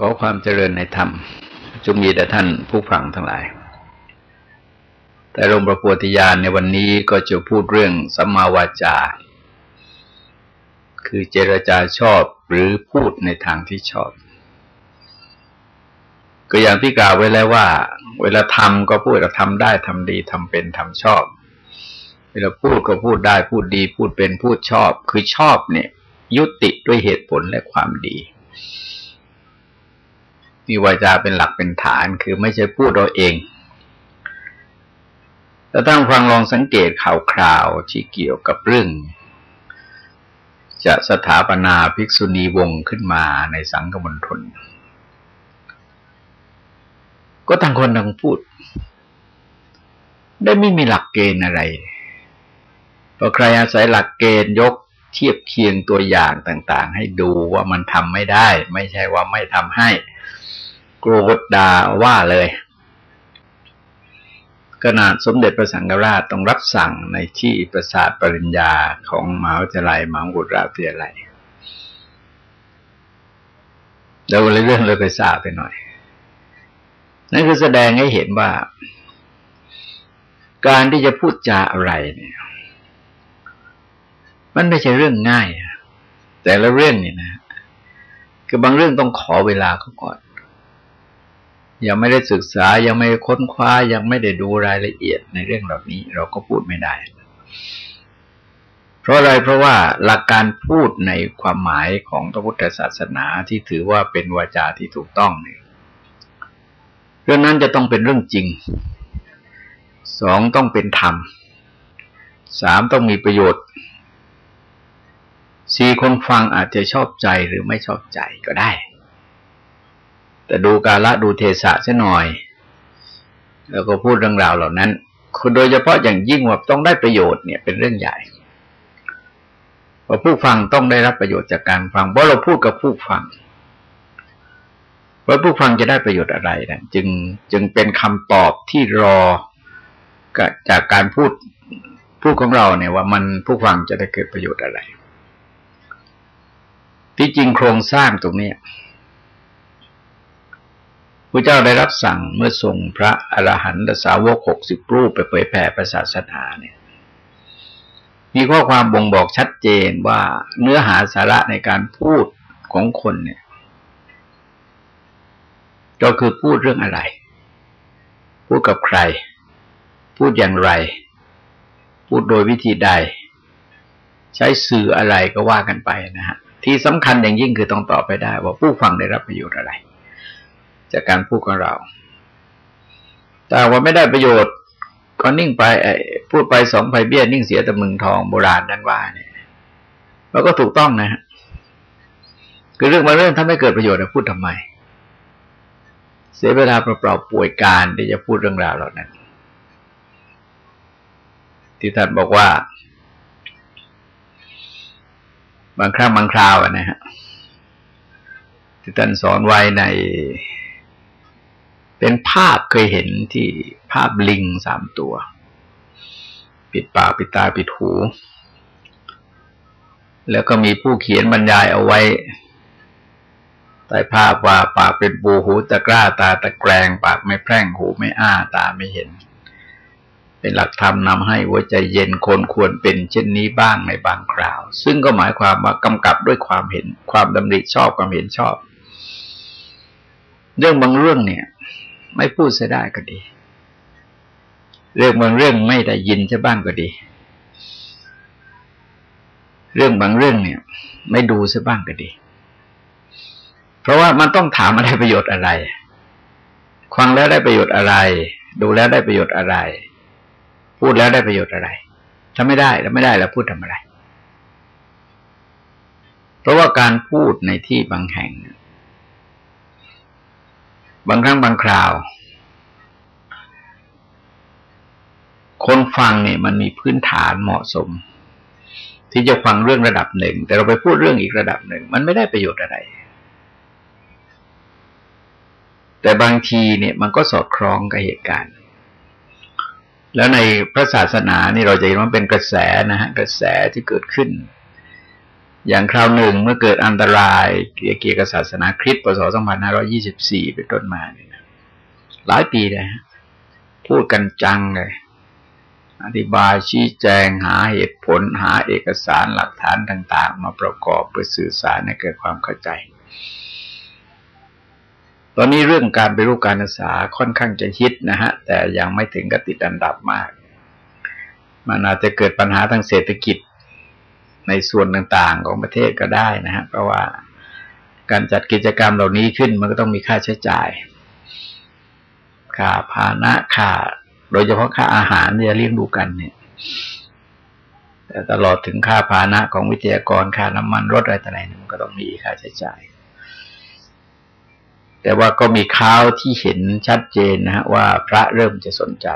ขอความเจริญในธรรมจงมีแด่ท่านผู้ฟังทั้งหลาย แต่ลงประปวติญาณในวันนี้ก็จะพูดเรื่องสัมมาวาจา คือเจรจาชอบหรือพูดในทางที่ชอบ ก็อย่างที่กล่าวไว้แล้วว่า เวลาทำก็พูดก็ทำได้ทำดีทำเป็นทำชอบ เวลาพูดก็พูดได้พูดดี พูดเป็นพูดชอบ คือชอบเนี่ย ยุติด้วยเหตุผลและความดี มีวาจาเป็นหลักเป็นฐานคือไม่ใช่พูดเราเองแต่ตั้งฟังลองสังเกตข่าวคราวที่เกี่ยวกับเรื่อง จะสถาปนาภิกษุณีวงขึ้นมาในสังฆมณฑลก็ต่างคนต่างพูด ได้ไม่มีหลักเกณฑ์อะไรพอใครอาศัยหลักเกณฑ์ยกเทียบเคียงตัวอย่างต่าง ๆ ให้ดูว่ามันทำไม่ได้ ไม่ใช่ว่าไม่ทำให้ โกรธด่าว่าเลยขนาดสมเด็จพระสังฆราชต้องรับสั่งในที่ประสาทปริญญาของมหาวิทยาลัยมหาวุราวิทยาลัยเดี๋ยวเรื่องเลยไปทราบไปหน่อย นั่นคือแสดงให้เห็นว่า การที่จะพูดจาอะไรเนี่ย มันไม่ใช่เรื่องง่ายแต่ละเรื่องเนี่ยนะ คือบางเรื่องต้องขอเวลาเขาก่อน ยังไม่ได้ศึกษายังไม่ค้นคว้ายังไม่ได้ดูรายละเอียดในเรื่องเหล่านี้ เราก็พูดไม่ได้ เพราะอะไรเพราะว่าหลักการพูดในความหมายของพระพุทธศาสนาที่ถือว่าเป็นวาจาที่ถูกต้องเนี่ยเรื่องนั้นจะต้องเป็นเรื่องจริง สองต้องเป็นธรรม สามต้องมีประโยชน์ สี่คนฟังอาจจะชอบใจหรือไม่ชอบใจก็ได้ แต่ดูกาละดูเทศะเสียหน่อย แล้วก็พูดเรื่องราวเหล่านั้นคุณโดยเฉพาะอย่างยิ่งว่าต้องได้ประโยชน์เนี่ยเป็นเรื่องใหญ่พอผู้ฟังต้องได้รับประโยชน์จากการฟัง เพราะเราพูดกับผู้ฟังว่าผู้ฟังจะได้ประโยชน์อะไรนะจึงจึงเป็นคำตอบที่รอจากการพูดพูดของเราเนี่ยว่ามันผู้ฟังจะได้เกิดประโยชน์อะไร ที่จริงโครงสร้างตรงนี้ พระเจ้าได้รับสั่งเมื่อส่งพระอรหันตสาวกหกสิบรูปไปเผยแผ่ศาสนาเนี่ยมีข้อความบ่งบอกชัดเจนว่าเนื้อหาสาระในการพูดของคนเนี่ย ก็คือพูดเรื่องอะไร พูดกับใคร พูดอย่างไร พูดโดยวิธีใด ใช้สื่ออะไรก็ว่ากันไปนะฮะ ที่สำคัญอย่างยิ่งคือต้องตอบไปได้ว่าผู้ฟังได้รับประโยชน์อะไร จากการพูดของเรา แต่ว่าไม่ได้ประโยชน์ ก็นิ่งไปพูดไปสองไผ่เบี้ยนิ่งเสียแต่มึงทองโบราณนั้นว่าเนี่ยเราก็ถูกต้องนะฮะคือเรื่องมาเรื่องถ้าไม่เกิดประโยชน์จะพูดทำไม เสียเวลาเปล่าๆป่วยการที่จะพูดเรื่องราวเหล่านั้น ที่ท่านบอกว่า บางครั้งบางคราวนะฮะที่ท่านสอนไว้ใน เป็นภาพเคยเห็นที่ภาพลิงสามตัว ปิดปากปิดตาปิดหู แล้วก็มีผู้เขียนบรรยายเอาไว้ใต้ภาพว่าปากเป็นบูหูตะกร้าตาตะแกรง ปากไม่แพร่งหูไม่อ้าตาไม่เห็น เป็นหลักธรรมนำให้หัวใจเย็นคนควรเป็นเช่นนี้บ้างในบางคราว ซึ่งก็หมายความว่ากำกับด้วยความเห็นความดำริชอบความเห็นชอบ เรื่องบางเรื่องเนี่ย ไม่พูดเสียได้ก็ดี เรื่องบางเรื่องไม่ได้ยินจะบ้างก็ดี เรื่องบางเรื่องเนี่ย ไม่ดูซะบ้างก็ดี เพราะว่ามันต้องถามมาได้ประโยชน์อะไรฟังแล้วได้ประโยชน์อะไร ดูแล้วได้ประโยชน์อะไร พูดแล้วได้ประโยชน์อะไรถ้าไม่ได้แล้วไม่ได้แล้วพูดทำอะไร เพราะว่าการพูดในที่บางแห่ง บางครั้งบางคราว คนฟังเนี่ยมันมีพื้นฐานเหมาะสม ที่จะฟังเรื่องระดับหนึ่ง แต่เราไปพูดเรื่องอีกระดับหนึ่ง มันไม่ได้ประโยชน์อะไร แต่บางทีเนี่ยมันก็สอดคล้องกับเหตุการณ์ แล้วในพระศาสนานี่เราจะเห็นว่าเป็นกระแสนะฮะกระแสที่เกิดขึ้น อย่างคราวหนึ่งเมื่อเกิดอันตรายเกี่ยวกับศาสนาคริสต์ปศ2524 เป็นต้นมาเนี่ยหลายปีเลยพูดกันจังเลย อธิบายชี้แจงหาเหตุผลหาเอกสารหลักฐานต่าง ๆ มาประกอบเพื่อสื่อสารให้เกิดความเข้าใจ ตอนนี้เรื่องการไปรูปการศึกษาค่อนข้างจะฮิตนะฮะ แต่ยังไม่ถึงกับติดอันดับมาก มันอาจจะเกิดปัญหาทางเศรษฐกิจ ในส่วนต่างๆของประเทศก็ได้นะฮะเพราะว่าการจัดกิจกรรมเหล่านี้ขึ้นมันก็ต้องมีค่าใช้จ่ายค่าพานะค่า โดยเฉพาะค่าอาหารที่จะเลี้ยงดูกันเนี่ยแต่ตลอดถึงค่าพานะของวิทยากรค่าน้ำมันรถอะไรต่างๆมันก็ต้องมีค่าใช้จ่าย แต่ว่าก็มีข่าวที่เห็นชัดเจนนะฮะว่าพระเริ่มจะสนใจ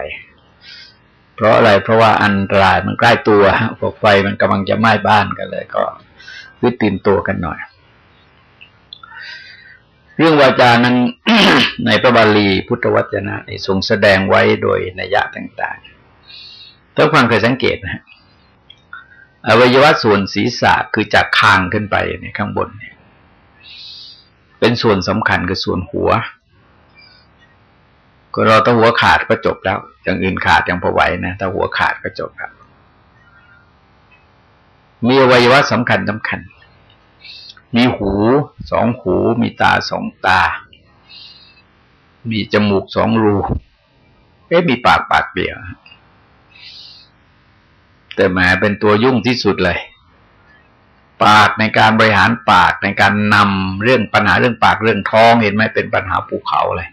เพราะอะไรเพราะว่าอันตรายมันใกล้ตัวพวกไฟมันกำลังจะไหม้บ้านกันเลย ก็วิตื่นตัวกันหน่อย เรื่องวาจานั้น ในพระบาลีพุทธวจนะทรงแสดงไว้โดยนัยยะต่างๆถ้าฟังเคยสังเกตนะอวัยวะส่วนศีรษะคือจากคางขึ้นไปในข้างบนเนี่ยเป็นส่วนสำคัญคือส่วนหัว ก็เราถ้าหัวขาดก็จบแล้ว อย่างอื่นขาดยังพอไหวนะถ้าหัวขาดก็จบครับ มีอวัยวะสำคัญสำคัญ มีหูสองหู มีตาสองตา มีจมูกสองรู เอ๊ะมีปากปากเปียกแต่แหมเป็นตัวยุ่งที่สุดเลย ปากในการบริหารปากในการนำเรื่องปัญหาเรื่องปากเรื่องท้องเห็นไหมเป็นปัญหาภูเขาเลย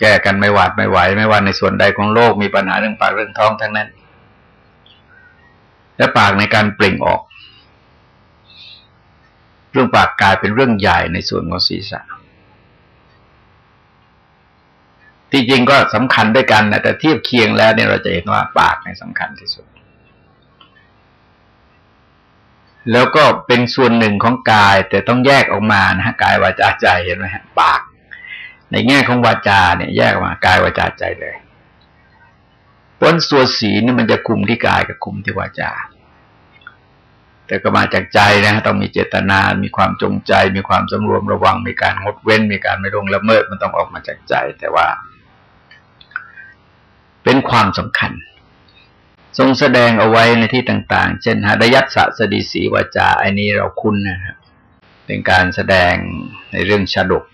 แก้กันไม่หวาดไม่ไหว ไม่ว่าในส่วนใดของโลกมีปัญหาเรื่องปากเรื่องท้องทั้งนั้น และปากในการเปล่งออก เรื่องปากกลายเป็นเรื่องใหญ่ในส่วนของศีรษะที่จริงก็สำคัญด้วยกันนะแต่เทียบเคียงแล้วเนี่ยเราจะเห็นว่าปากในสำคัญที่สุด แล้วก็เป็นส่วนหนึ่งของกายแต่ต้องแยกออกมานะฮะกายวาจาใจเห็นไหมฮะปาก ในแง่ของวาจาเนี่ยแยกมากายวาจาใจเลยผลส่วนสีนี่มันจะคุมที่กายกับคุมที่วาจา แต่ก็มาจากใจนะต้องมีเจตนา มีความจงใจ มีความสำรวมระวัง มีการงดเว้น มีการไม่ลงละเมิด มันต้องออกมาจากใจ แต่ว่า เป็นความสำคัญ ทรงแสดงเอาไว้ในที่ต่าง ๆ เช่นหดยัตสะสดีสีวาจา อันนี้เราคุ้นนะครับเป็นการแสดงในเรื่องชาดก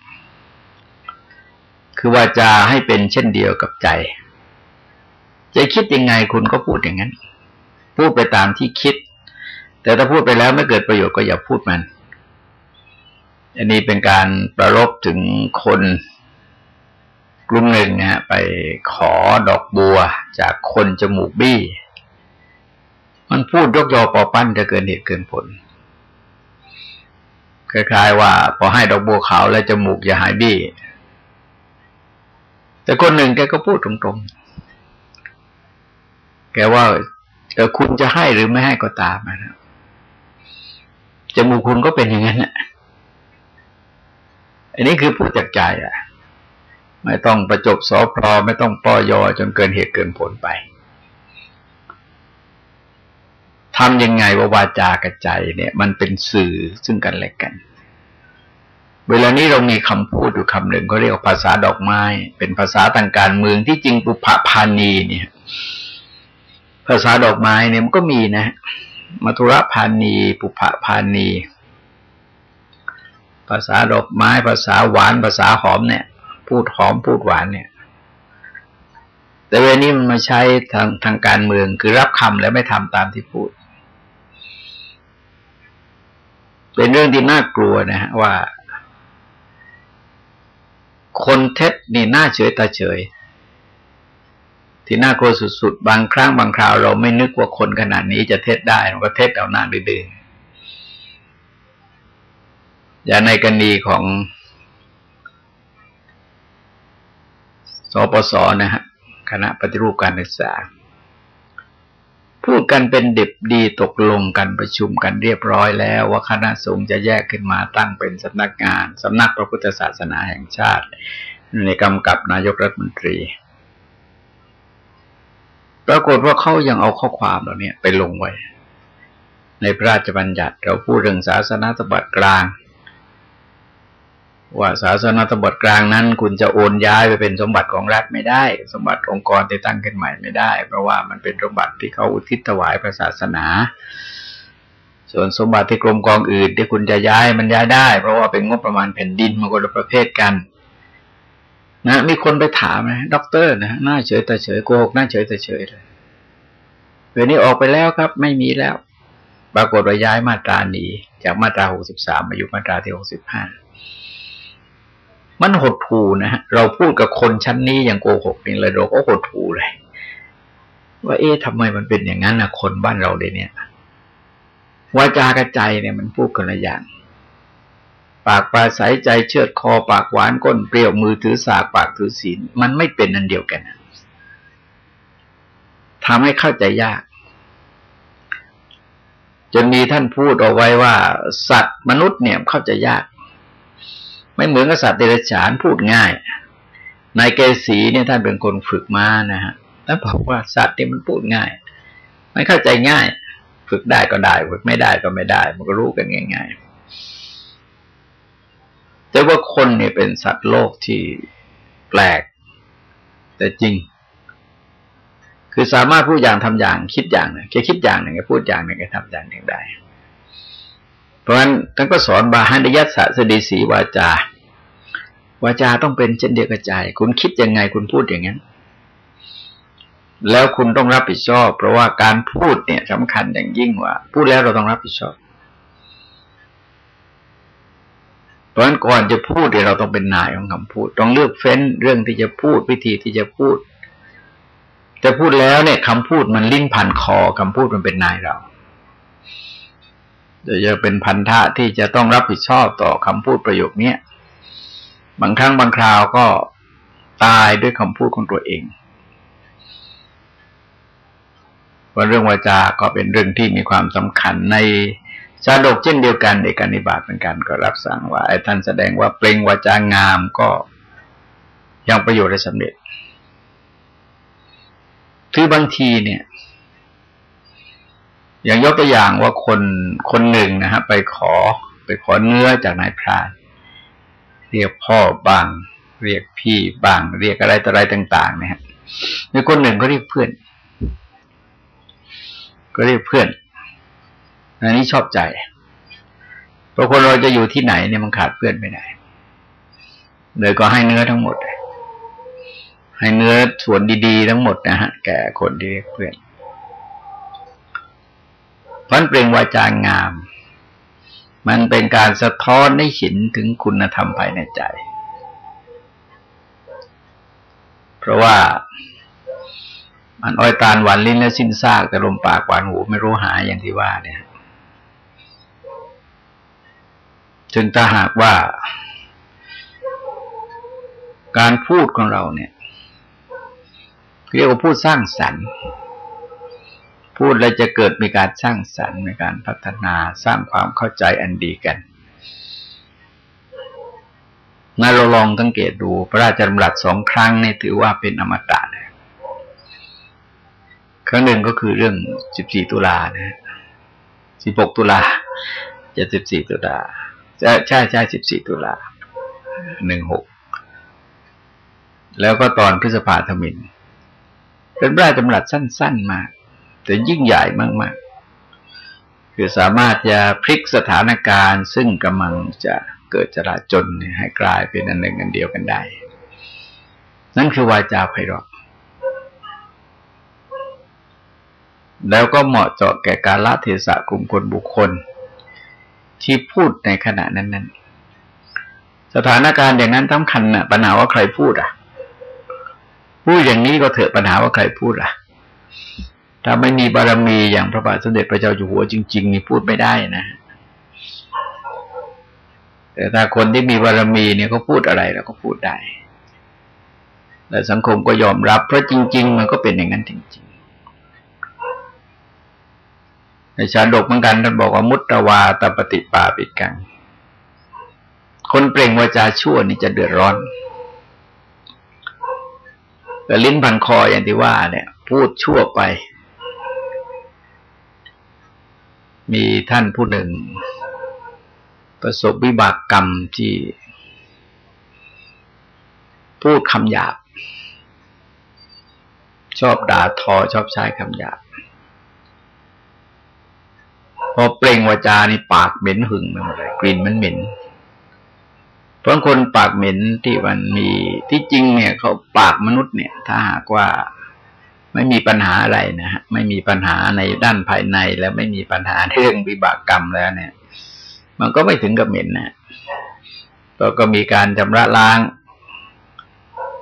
คือว่าจะให้เป็นเช่นเดียวกับใจใจคิดยังไงคุณก็พูดอย่างนั้น พูดไปตามที่คิด แต่ถ้าพูดไปแล้วไม่เกิดประโยชน์ก็อย่าพูดมัน อันนี้เป็นการประรบถึงคนกลุ่มหนึ่งนะฮะไปขอดอกบัวจากคนจมูกบี้ มันพูดยกยอปอปั้นจะเกินเหตุเกินผลคล้ายๆว่าพอให้ดอกบัวขาวแล้วจมูกจะหายบี้ แต่คนหนึ่งแกก็พูดตรงๆ แกว่าเออคุณจะให้หรือไม่ให้ก็ตามนะจมูกคุณก็เป็นอย่างนั้นแหละอันนี้คือพูดจากใจอะ ไม่ต้องประจบสอพรไม่ต้องปอยอจนเกินเหตุเกินผลไปทำยังไงว่าวาจากับใจเนี่ย มันเป็นสื่อซึ่งกันและกัน เวลานี้เรามีคำพูดอยู่คำหนึ่งเขาเรียกว่าภาษาดอกไม้ เป็นภาษาทางการเมืองที่จริงปุพพานีเนี่ย ภาษาดอกไม้เนี่ยมันก็มีนะมัทุระพานี ปุพพานี ภาษาดอกไม้ ภาษาหวาน ภาษาหอมเนี่ย พูดหอมพูดหวานเนี่ย แต่เวลานี้มันมาใช้ทางทางการเมืองคือรับคำแล้วไม่ทำตามที่พูด เป็นเรื่องที่น่ากลัวนะฮะว่า คนเท็จนี่น่าเฉยตาเฉย ที่น่ากลัวสุดๆ บางครั้งบางคราวเราไม่นึกว่าคนขนาดนี้จะเท็จได้เราก็เท็จเอาหน้าดื้ออย่างในกรณีของสปสนะฮะคณะปฏิรูปการศึกษา พูดกันเป็นเด็บดีตกลงกันประชุมกันเรียบร้อยแล้ว ว่าคณะสงฆ์จะแยกขึ้นมาตั้งเป็นสำนักงานสำนักพระพุทธศาสนาแห่งชาติ ในกำกับนายกรัฐมนตรี ปรากฏว่าเขายังเอาข้อความเหล่านี้ไปลงไว้ ในพระราชบัญญัติเราพูดเรื่องศาสนาสบัติกลาง ว่าศาสนาสมบัติกลางนั้น คุณจะโอนย้ายไปเป็นสมบัติของรัฐไม่ได้ สมบัติองค์กรที่ตั้งขึ้นใหม่ไม่ได้ เพราะว่ามันเป็นสมบัติที่เขาอุทิศถวายพระศาสนา ส่วนสมบัติที่กรมกองอื่น ที่คุณจะย้ายมันย้ายได้ เพราะว่าเป็นงบประมาณแผ่นดินมันคนละประเภทกันนะมีคนไปถามนะด็อกเตอร์นะหน้าเฉยแต่เฉยโกหกหน้าเฉยแต่เฉยเลยเวลนี้ออกไปแล้วครับ ไม่มีแล้ว ปรากฏว่าย้ายมาตราหนีจากมาตราหกสิบสามมาอยู่มาตราที่หกสิบห้า มันหดหูนะฮะเราพูดกับคนชั้นนี้อย่างโกหกนี่เลยเราก็หดหูเลย ว่าเอ๊ะทำไมมันเป็นอย่างนั้นนะคนบ้านเราเลยเนี่ยวาจากระใจเนี่ยมันพูดกันละอย่าง ปากปลาใสใจเชือดคอ ปากหวานก้นเปรี้ยวมือถือสากปากถือศีลมันไม่เป็นนันเดียวกันทำให้เข้าใจยากจนมีท่านพูดเอาไว้ว่า สัตว์มนุษย์เนี่ยเข้าใจยาก ไม่เหมือนกับสัตว์เดรัจฉานพูดง่าย นายเกษีเนี่ยท่านเป็นคนฝึกมานะฮะท่านบอกว่าสัตว์เนี่ยมันพูดง่าย ไม่เข้าใจง่าย ฝึกได้ก็ได้ ฝึกไม่ได้ก็ไม่ได้ มันก็รู้กันง่าย ๆ แต่ว่าคนเนี่ยเป็นสัตว์โลกที่แปลก แต่จริง คือสามารถพูดอย่างทำอย่างคิดอย่างหนึ่งแกคิดอย่างหนึ่งแกพูดอย่างหนึ่งแกทำอย่างหนึ่งได้ เพราะฉะนั้นท่านก็สอนบาหันยัตสะสดีสีวาจา วาจาต้องเป็นเช่นเดียวกับใจ คุณคิดยังไงคุณพูดอย่างนั้น แล้วคุณต้องรับผิดชอบ เพราะว่าการพูดเนี่ยสำคัญอย่างยิ่งว่า พูดแล้วเราต้องรับผิดชอบ เพราะฉะนั้นก่อนจะพูดเนี่ยเราต้องเป็นนายของคำพูด ต้องเลือกเฟ้นเรื่องที่จะพูดวิธีที่จะพูด แต่พูดแล้วเนี่ยคำพูดมันลิ้นพันคอคำพูดมันเป็นนายเรา จะจะเป็นพันธะที่จะต้องรับผิดชอบต่อคำพูดประโยคนี้บางครั้งบางคราวก็ตายด้วยคำพูดของตัวเองว่าเรื่องวาจาก็เป็นเรื่องที่มีความสำคัญในชาดกเช่นเดียวกันเอกนิบาตเหมือนกันก็รับสั่งว่าไอ้ท่านแสดงว่าเปล่งวาจางามก็ยังประโยชน์ได้สำเร็จ คือบางทีเนี่ย อย่างยกตัวอย่างว่าคนคนหนึ่งนะฮะไปขอไปขอเนื้อจากนายพรานเรียกพ่อบาง เรียกพี่บาง เรียกอะไรต่ออะไรต่าง ๆนี่ยมีคนหนึ่งก็เรียกเพื่อน ก็เรียกเพื่อนอันนี้ชอบใจเพราะคนเราจะอยู่ที่ไหนเนี่ยมันขาดเพื่อนไม่ได้เลยก็ให้เนื้อทั้งหมด ให้เนื้อส่วนดีๆทั้งหมดนะฮะแก่คนที่เรียกเพื่อน พันเปล่งวาจางาม มันเป็นการสะท้อนให้เห็นถึงคุณธรรมภายในใจ เพราะว่ามันอ้อยตาลหวานลิ้นและสิ้นซากแต่ลมปากหวานหูไม่รู้หายอย่างที่ว่าเนี่ยจึงถ้าหากว่า การพูดของเราเนี่ย เรียกว่าพูดสร้างสรรค์ พูดแล้วจะเกิดมีการสร้างสรรค์ในการพัฒนาสร้างความเข้าใจอันดีกันมาเราลองสังเกตดูพระราชดำรัสสองครั้งนี่ถือว่าเป็นอมตะเลยครั้งหนึ่งก็คือเรื่องสิบสี่ตุลานะสิบหกตุลาจะสิบสี่ตุลาใช่ใช่ใช่สิบสี่ตุลาหนึ่งหกแล้วก็ตอนพฤษภาธมิน เป็นพระราชดำรัสสั้น ๆ มาก แต่ยิ่งใหญ่มากๆ คือสามารถจะพลิกสถานการณ์ซึ่งกำลังจะเกิดจราจนให้กลายเป็นอันหนึ่งอันเดียวกันได้ นั่นคือวาจาไพเราะแล้วก็เหมาะเจาะแก่การละเทศะกลุ่มคนบุคคล ที่พูดในขณะนั้นนั้นสถานการณ์อย่างนั้นสำคัญนะปัญหาว่าใครพูดอะ พูดอย่างนี้ก็เถอะปัญหาว่าใครพูดอะ ถ้าไม่มีบารมีอย่างพระบาทสมเด็จพระเจ้าอยู่หัวจริง ๆ นี่พูดไม่ได้นะ แต่ถ้าคนที่มีบารมีเนี่ยเขาพูดอะไรแล้วก็พูดได้แต่สังคมก็ยอมรับ เพราะจริง ๆ มันก็เป็นอย่างนั้นจริงๆในชาดกเหมือนกันท่านบอกว่ามุตตวาตปฏิปาปิกัง คนเปล่งวาจาชั่วนี่จะเดือดร้อนแต่ลิ้นพันคออย่างที่ว่าเนี่ย พูดชั่วไป มีท่านผู้หนึ่ง ประสบวิบากกรรมที่ พูดคำหยาบ ชอบด่าทอชอบใช้คำหยาบ พอเปล่งวาจานี่ปากเหม็นหึงไปหมดเลยกลิ่นมันเหม็นเพราะคนปากเหม็นที่มันมีที่จริงเนี่ย เขาปากมนุษย์เนี่ย ถ้าหากว่า ไม่มีปัญหาอะไรนะฮะไม่มีปัญหาในด้านภายในแล้วไม่มีปัญหาเรื่องวิบากกรรมแล้วเนี่ย มันก็ไม่ถึงกับเหม็นนะก็ก็มีการชำระล้าง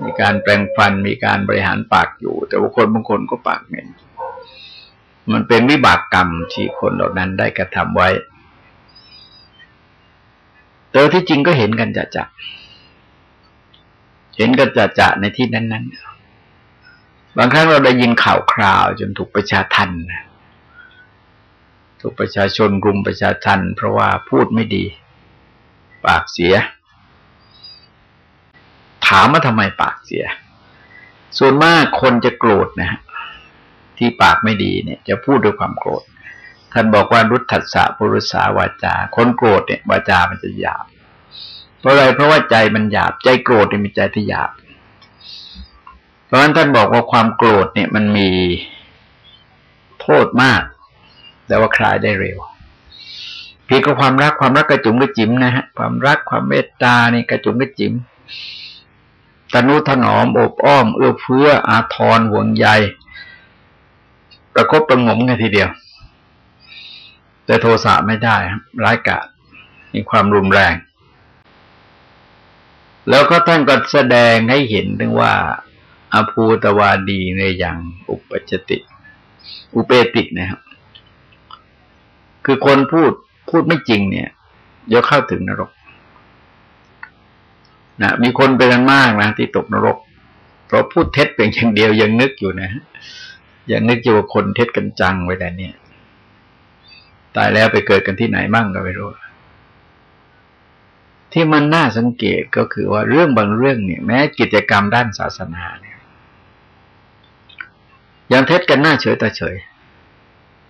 มีการแปรงฟันมีการบริหารปากอยู่ แต่ว่าคนบางคนก็ปากเหม็นมันเป็นวิบากกรรมที่คนเหล่านั้นได้กระทำไว้แต่ที่จริงก็เห็นกันจะจะเห็นกันจะจะในที่นั้นๆ บางครั้งเราได้ยินข่าวคราวจนถูกประชาทันถูกประชาชนกลุ่มประชาทันเพราะว่าพูดไม่ดี ปากเสีย ถามว่าทำไมปากเสีย ส่วนมากคนจะโกรธนะที่ปากไม่ดีเนี่ย จะพูดด้วยความโกรธท่านบอกว่ารุทัสสะปุรุษาวาจา คนโกรธเนี่ยวาจามันจะหยาบ เพราะอะไรเพราะว่าใจมันหยาบ ใจโกรธเนี่ยมีใจที่หยาบ เพราะฉะนั้นท่านบอกว่าความโกรธเนี่ยมันมีโทษมาก แต่ว่าคลายได้เร็วพียงกับความรักความรักกระจุมกระจิ๋มนะฮะความรักความเมตตานี่กระจุมกระจิ๋มตนุถนอมอบอ้อม เอื้อเฟื้ออาทรห่วงใยประคบประงมกันทีเดียว แต่โทสะไม่ได้ร้ายกาจมีความรุนแรง แล้วก็ท่านก็แสดงให้เห็นถึงว่า อภูตวาดีในอย่างอุปจติ อุเปตินะครับ คือคนพูดพูดไม่จริงเนี่ยเดี๋ยวเข้าถึงนรกนะมีคนเป็นกันมากนะที่ตกนรก เพราะพูดเท็จเพียงอย่างเดียวยังนึกอยู่นะยังนึกอยู่ว่าคนเท็จกันจังไว้แต่เนี่ย ตายแล้วไปเกิดกันที่ไหนมั่งก็ไม่รู้ที่มันน่าสังเกตก็คือว่าเรื่องบางเรื่องเนี่ย แม้กิจกรรมด้านศาสนาเนี่ย อยังเทศกันหน้าเฉยตาเฉย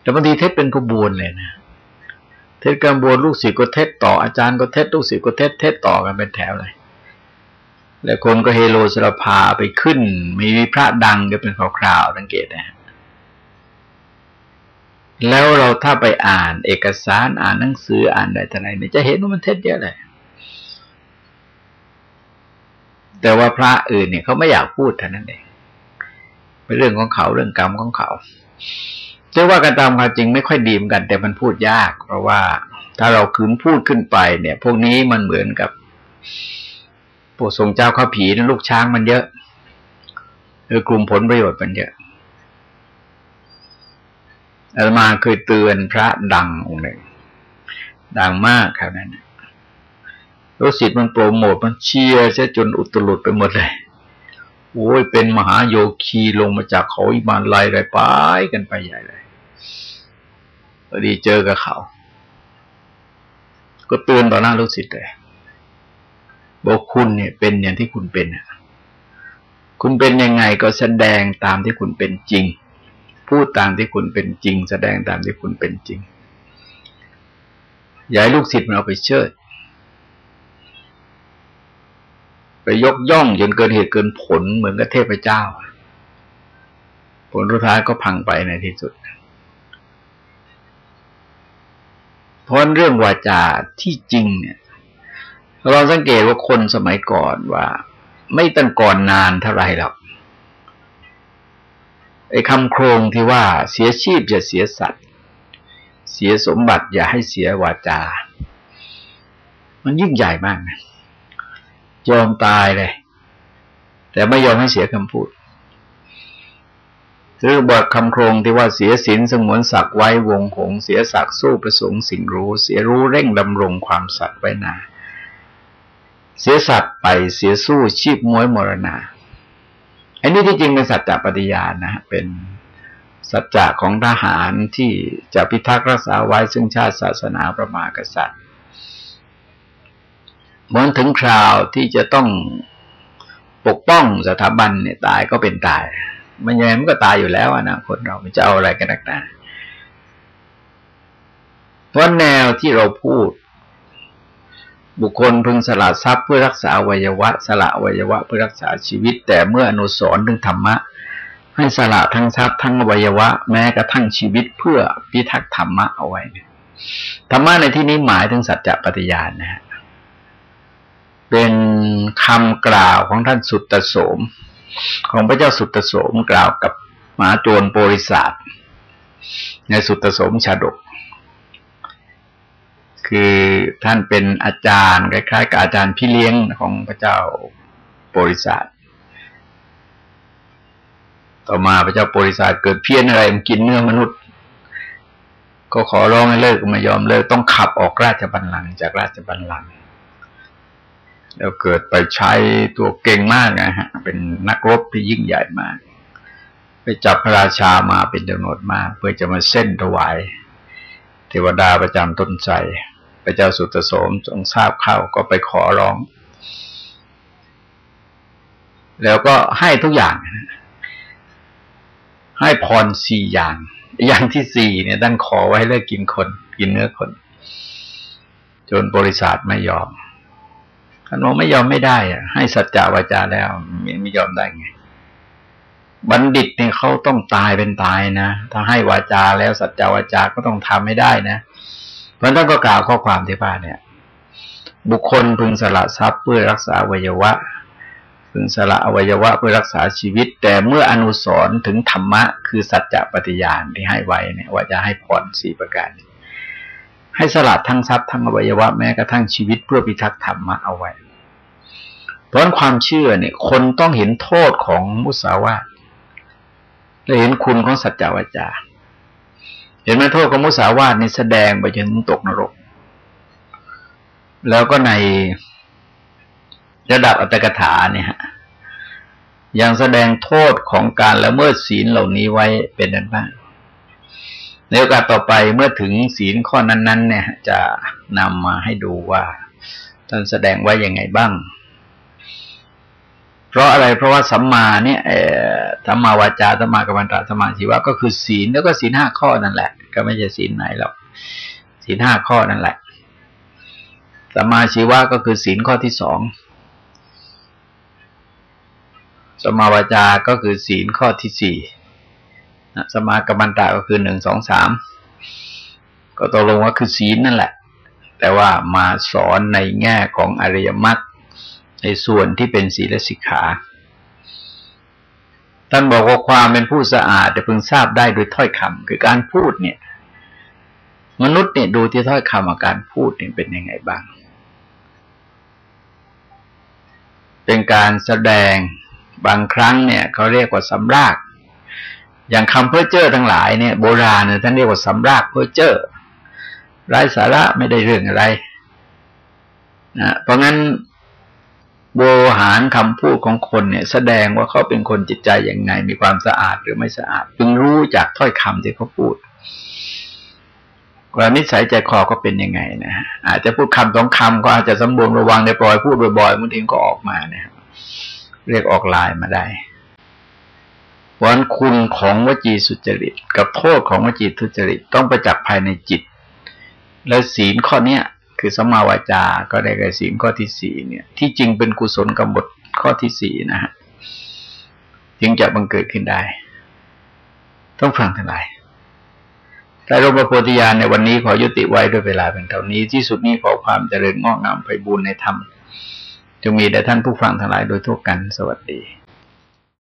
แต่บางทีเทศเป็นขบวนเลยนะเทศกรบวนลูกศิษย์ก็เทศต่ออาจารย์ก็เทศลูกศิษย์ก็เทศเทศต่อกันเป็นแถวเลย แล้วคนก็เฮโลสรพาไปขึ้น มีพระดังก็เป็นคราวๆสังเกตนะ แล้วเราถ้าไปอ่านเอกสารอ่านหนังสืออ่านอะไรต่างๆเนี่ยจะเห็นว่ามันเท็จเยอะเลย แต่ว่าพระอื่นเนี่ยเขาไม่อยากพูดเท่านั้นเอง เป็นเรื่องของเขาเรื่องกรรมของเขาเรียกว่ากันตามความจริงไม่ค่อยดีมกัน แต่มันพูดยาก เพราะว่าถ้าเราคืนพูดขึ้นไปเนี่ย พวกนี้มันเหมือนกับพวกทรงเจ้าข้าผีนลูกช้างมันเยอะหรือกลุ่มผลประโยชน์มันเยอะอาตมาเคยเตือนพระดังองค์หนึ่ง ดังมากครับนั้นรู้สิทธิ์มันโปรโมทมันเชียร์ซะจนอุตลุดไปหมดเลย โอ้ยเป็นมหาโยคีลงมาจากเขาอิมานไลไรไปกันไปใหญ่เลยพอดีเจอกับเขา ก็เตือนต่อหน้าลูกศิษย์เลยบอกคุณเนี่ยเป็นอย่างที่คุณเป็นคุณเป็นยังไงก็แสดงตามที่คุณเป็นจริง พูดตามที่คุณเป็นจริง แสดงตามที่คุณเป็นจริงอย่าให้ลูกศิษย์มันเอาไปเชิด ไปยกย่องจนเกินเหตุเกินผลเหมือนกับเทพเจ้า ผลรุท้ายก็พังไปในที่สุดเพราะเรื่องวาจาที่จริงเนี่ย เราสังเกตว่าคนสมัยก่อนว่า ไม่ตั้งก่อนนานเท่าไรหรอกไอ้คำโครงที่ว่าเสียชีพอย่าเสียสัตว์เสียสมบัติอย่าให้เสียวาจา มันยิ่งใหญ่มากนะ ยอมตายเลย แต่ไม่ยอมให้เสียคำพูดหรือบทคำโครงที่ว่าเสียศีลสงวนศักด์ไว้วงหงเสียศักดิ์สู้ประสงค์สิ่งรู้ เสียรู้เร่งดำรงความสัตว์ไว้นา เสียสัตว์ไปเสียสู้ชีพมวยมรณา อันนี้ที่จริงเป็นสัจจะปฏิญาณนะเป็นสัจจะของทหารที่จะพิทักษ์รักษาไว้ซึ่งชาติศาสนาประมากษัตริย์ เมื่อถึงคราวที่จะต้องปกป้องสถาบันเนี่ยตายก็เป็นตาย มันยังไงมันก็ตายอยู่แล้วนะคนเราจะเอาอะไรกันนักหนาเพราะแนวที่เราพูด บุคคลพึงสละทรัพย์เพื่อรักษาวัยวะ สละวัยวะ เพื่อรักษาชีวิต แต่เมื่ออนุสรถึงธรรมะ ให้สละทั้งทรัพย์ทั้งวัยวะ แม้กระทั่งชีวิตเพื่อพิทักษ์ธรรมะเอาไว้ธรรมะในที่นี้หมายถึงสัจจะปฏิญาณนะฮะ เป็นคำกล่าวของท่านสุตโสม ของพระเจ้าสุตโสมกล่าวกับมหาโจรโปริศาสในสุตตโสมชาดก คือท่านเป็นอาจารย์คล้ายๆกับอาจารย์พี่เลี้ยงของพระเจ้าโปริศาสต่อมาพระเจ้าโปริศาสเกิดเพี้ยนอะไรมันกินเนื้อมนุษย์ ก็ขอร้องให้เลิกไม่ยอมเลิกต้องขับออกราชบัลลังก์จากราชบัลลังก์ แล้วเกิดไปใช้ตัวเก่งมากนะฮะ เป็นนักรบที่ยิ่งใหญ่มาก ไปจับพระราชามาเป็นจำนวนมาก เพื่อจะมาเส้นถวาย เทวดาประจำต้นใจพระเจ้าสุตโสมทรงทราบเข้าก็ไปขอร้อง แล้วก็ให้ทุกอย่าง ให้พรสี่อย่าง อย่างที่สี่เนี่ยท่านขอไว้เลิกกินคน กินเนื้อคน จนบริษัทไม่ยอม ท่านบอกไม่ยอมไม่ได้อะให้สัจจะวาจาแล้วไม่ยอมได้ไง บัณฑิตเนี่ยเขาต้องตายเป็นตายนะ ถ้าให้วาจาแล้วสัจจวาจาก็ต้องทำไม่ได้นะเพราะท่านก็กล่าวข้อความที่ว่าเนี่ย บุคคลพึงสละทรัพย์เพื่อรักษาวัยวะพึงสละอวัยวะเพื่อรักษาชีวิต แต่เมื่ออนุสรถึงธรรมะ คือสัจจะปฏิญาณที่ให้ไว้เนี่ยว่าจะให้ผ่อนสี่ประการนี้ ให้สละทั้งทรัพย์ทั้งอวัยวะแม้กระทั่งชีวิตเพื่อพิทักษ์ธรรมะเอาไว้ เพราะความเชื่อเนี่ย คนต้องเห็นโทษของมุสาวาทและเห็นคุณของสัจจวาจา เห็นไหมโทษของมุสาวาทนี่แสดงไปจนตกนรก แล้วก็ในระดับอัตถกถาเนี่ยฮะยังแสดงโทษของการละเมิดศีลเหล่านี้ไว้เป็นนั้นบ้าง ในโอกาสต่อไปเมื่อถึงศีลข้อนั้น ๆ เนี่ย จะนำมาให้ดูว่าท่านแสดงไว้ยังไงบ้าง เพราะอะไรเพราะว่าสัมมาเนี่ยสัมมาวาจาสัมมากัมมันตะสัมมาชีวะก็คือศีลแล้วก็ศีลห้าข้อนั่นแหละ ก็ไม่ใช่ศีลไหนหรอกศีลห้าข้อนั่นแหละสัมมาชีวะก็คือศีลข้อที่สองสมาวาจาก็คือศีลข้อที่สี่ สมากัมมันตะก็คือหนึ่งสองสามก็ตกลงว่าคือศีลนั่นแหละ แต่ว่ามาสอนในแง่ของอริยมรรคในส่วนที่เป็นศีลสิกขาท่านบอกว่าความเป็นผู้สะอาดจะพึงทราบได้โดยถ้อยคำคือการพูดเนี่ย มนุษย์เนี่ยดูที่ถ้อยคำอาการพูดเนี่ยเป็นยังไงบ้าง เป็นการแสดงบางครั้งเนี่ยเขาเรียกว่าสำราก อย่างคำเพ้อเจ้อทั้งหลายเนี่ยโบราณเนี่ยท่านเรียกว่าสำรากเพ้อเจ้อไร้สาระไม่ได้เรื่องอะไรนะเพราะงั้นโบหารคำพูดของคนเนี่ย แสดงว่าเขาเป็นคนจิตใจอย่างไง มีความสะอาดหรือไม่สะอาดพึงรู้จากถ้อยคำที่เขาพูดว่านิสัยใจคอก็เป็นยังไงนะอาจจะพูดคำสองคำก็อาจจะสมบูรณ์ระวังในปล่อยพูดบ่อยๆบางทีก็ออกมาเนี่ยเรียกออกลายมาได้ วันคุณของวจีสุจริต กับโทษของวจีทุจริตต้องประจักษ์ภายในจิต และศีลข้อเนี้ยคือสมาวาจา ก็ได้แก่ศีลข้อที่สี่เนี่ย ที่จริงเป็นกุศลกรรมบทข้อที่สี่นะฮะจึงจะบังเกิดขึ้นได้ ต้องฟังทั้งหลายแต่รมโพธิญาณในวันนี้ขอยุติไว้ด้วยเวลาเป็นเท่านี้ที่สุดนี้ขอความเจริญงอกงามไปบูรณนธรรมจงมีแด่ท่านผู้ฟังทั้งหลายโดยทั่วกันสวัสดี